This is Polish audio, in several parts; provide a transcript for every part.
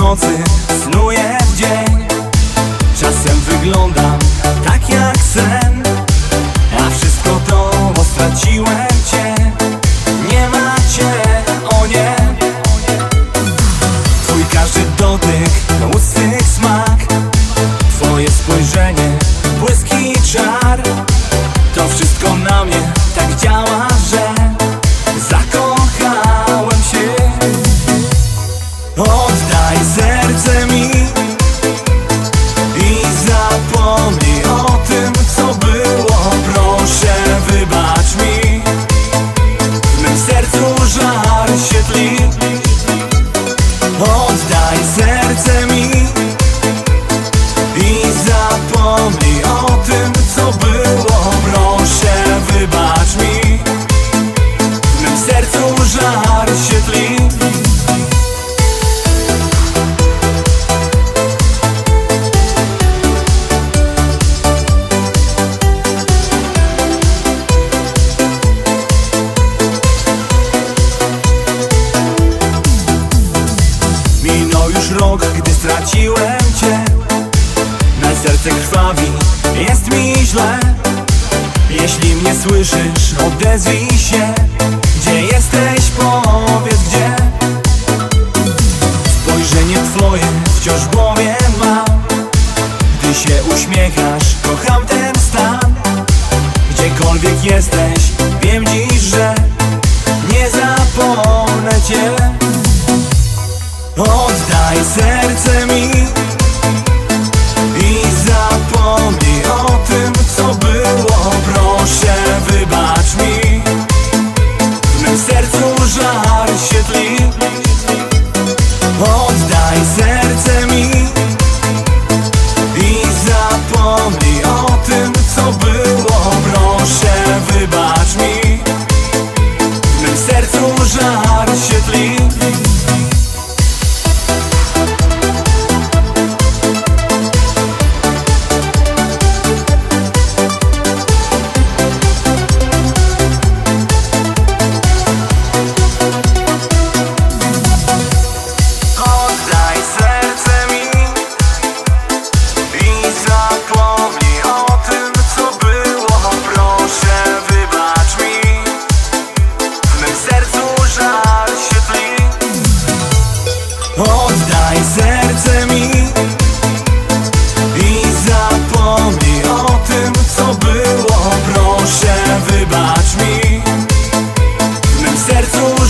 nocy, snuję w dzień. Czasem wyglądam tak jak sen Minął już rok, gdy straciłem cię. Na serce krwawi, jest mi źle. Jeśli mnie słyszysz, odezwij się. Gdzie jesteś, powiedz gdzie. Spojrzenie twoje wciąż w głowie mam Gdy się uśmiechasz, kocham ten stan. Gdziekolwiek jesteś, wiem dziś, że Nie zapomnę cię Oddaj serce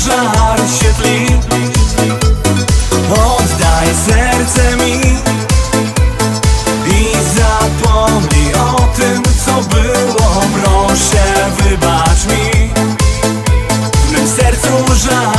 żar się tli. Oddaj serce mi I zapomnij o tym, co było. Proszę, wybacz mi. W mym sercu żar